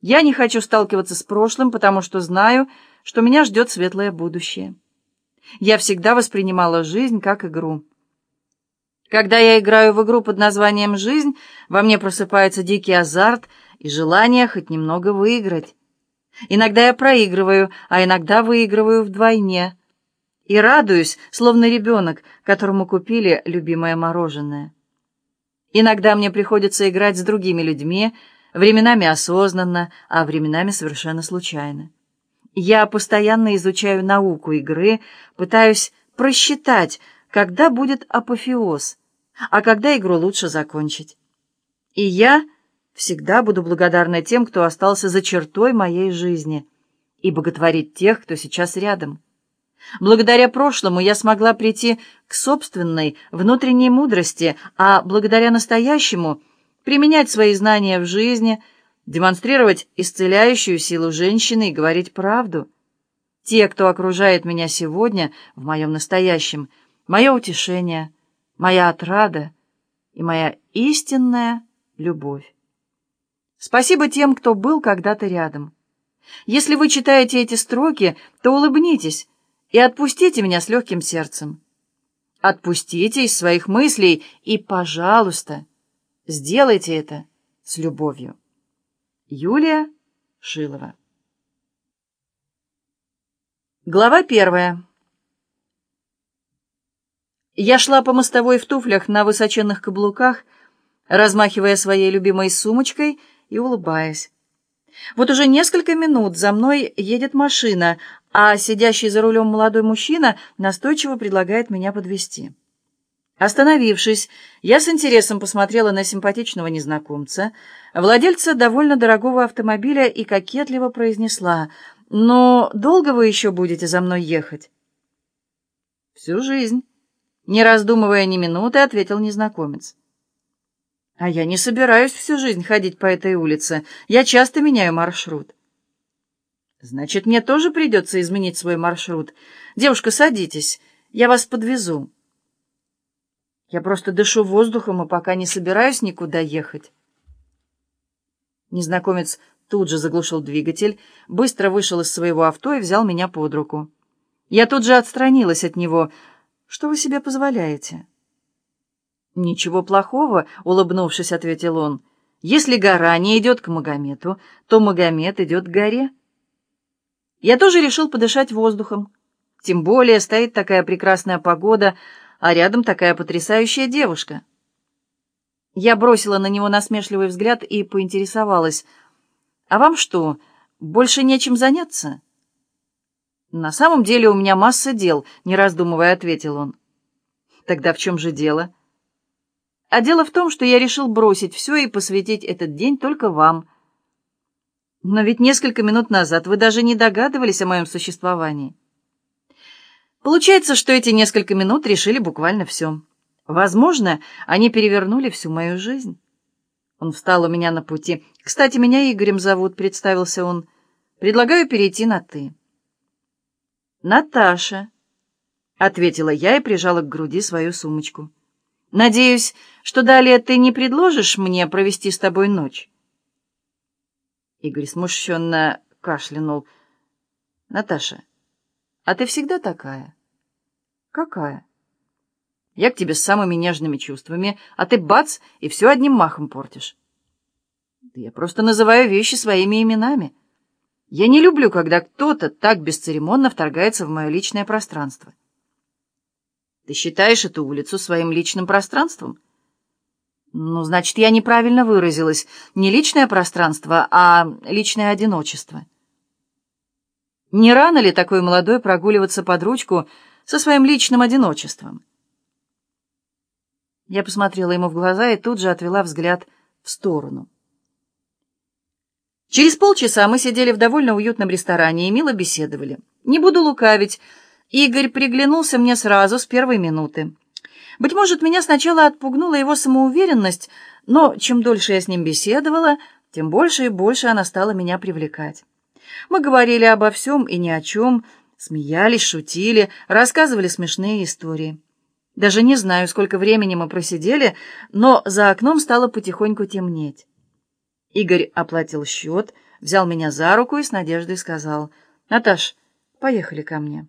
Я не хочу сталкиваться с прошлым, потому что знаю, что меня ждет светлое будущее. Я всегда воспринимала жизнь как игру. Когда я играю в игру под названием «Жизнь», во мне просыпается дикий азарт и желание хоть немного выиграть. Иногда я проигрываю, а иногда выигрываю вдвойне. И радуюсь, словно ребенок, которому купили любимое мороженое. Иногда мне приходится играть с другими людьми, временами осознанно, а временами совершенно случайно. Я постоянно изучаю науку игры, пытаюсь просчитать, когда будет апофеоз, а когда игру лучше закончить. И я всегда буду благодарна тем, кто остался за чертой моей жизни, и боготворить тех, кто сейчас рядом. Благодаря прошлому я смогла прийти к собственной внутренней мудрости, а благодаря настоящему применять свои знания в жизни, демонстрировать исцеляющую силу женщины и говорить правду. Те, кто окружает меня сегодня, в моем настоящем, мое утешение, моя отрада и моя истинная любовь. Спасибо тем, кто был когда-то рядом. Если вы читаете эти строки, то улыбнитесь, и отпустите меня с легким сердцем. Отпустите из своих мыслей и, пожалуйста, сделайте это с любовью. Юлия Шилова Глава первая. Я шла по мостовой в туфлях на высоченных каблуках, размахивая своей любимой сумочкой и улыбаясь. Вот уже несколько минут за мной едет машина, а сидящий за рулем молодой мужчина настойчиво предлагает меня подвести. Остановившись, я с интересом посмотрела на симпатичного незнакомца, владельца довольно дорогого автомобиля, и кокетливо произнесла, «Но долго вы еще будете за мной ехать?» «Всю жизнь», — не раздумывая ни минуты, ответил незнакомец. «А я не собираюсь всю жизнь ходить по этой улице. Я часто меняю маршрут». Значит, мне тоже придется изменить свой маршрут. Девушка, садитесь, я вас подвезу. Я просто дышу воздухом и пока не собираюсь никуда ехать. Незнакомец тут же заглушил двигатель, быстро вышел из своего авто и взял меня под руку. Я тут же отстранилась от него. Что вы себе позволяете? Ничего плохого, улыбнувшись, ответил он. Если гора не идет к Магомету, то Магомет идет к горе. Я тоже решил подышать воздухом. Тем более стоит такая прекрасная погода, а рядом такая потрясающая девушка. Я бросила на него насмешливый взгляд и поинтересовалась. «А вам что, больше нечем заняться?» «На самом деле у меня масса дел», — не раздумывая ответил он. «Тогда в чем же дело?» «А дело в том, что я решил бросить все и посвятить этот день только вам». Но ведь несколько минут назад вы даже не догадывались о моем существовании. Получается, что эти несколько минут решили буквально все. Возможно, они перевернули всю мою жизнь. Он встал у меня на пути. «Кстати, меня Игорем зовут», — представился он. «Предлагаю перейти на «ты». «Наташа», — ответила я и прижала к груди свою сумочку. «Надеюсь, что далее ты не предложишь мне провести с тобой ночь?» Игорь смущенно кашлянул. «Наташа, а ты всегда такая?» «Какая?» «Я к тебе с самыми нежными чувствами, а ты бац, и все одним махом портишь». «Да я просто называю вещи своими именами. Я не люблю, когда кто-то так бесцеремонно вторгается в мое личное пространство». «Ты считаешь эту улицу своим личным пространством?» Ну, значит, я неправильно выразилась. Не личное пространство, а личное одиночество. Не рано ли такой молодой прогуливаться под ручку со своим личным одиночеством? Я посмотрела ему в глаза и тут же отвела взгляд в сторону. Через полчаса мы сидели в довольно уютном ресторане и мило беседовали. Не буду лукавить, Игорь приглянулся мне сразу с первой минуты. Быть может, меня сначала отпугнула его самоуверенность, но чем дольше я с ним беседовала, тем больше и больше она стала меня привлекать. Мы говорили обо всем и ни о чем, смеялись, шутили, рассказывали смешные истории. Даже не знаю, сколько времени мы просидели, но за окном стало потихоньку темнеть. Игорь оплатил счет, взял меня за руку и с надеждой сказал, «Наташ, поехали ко мне».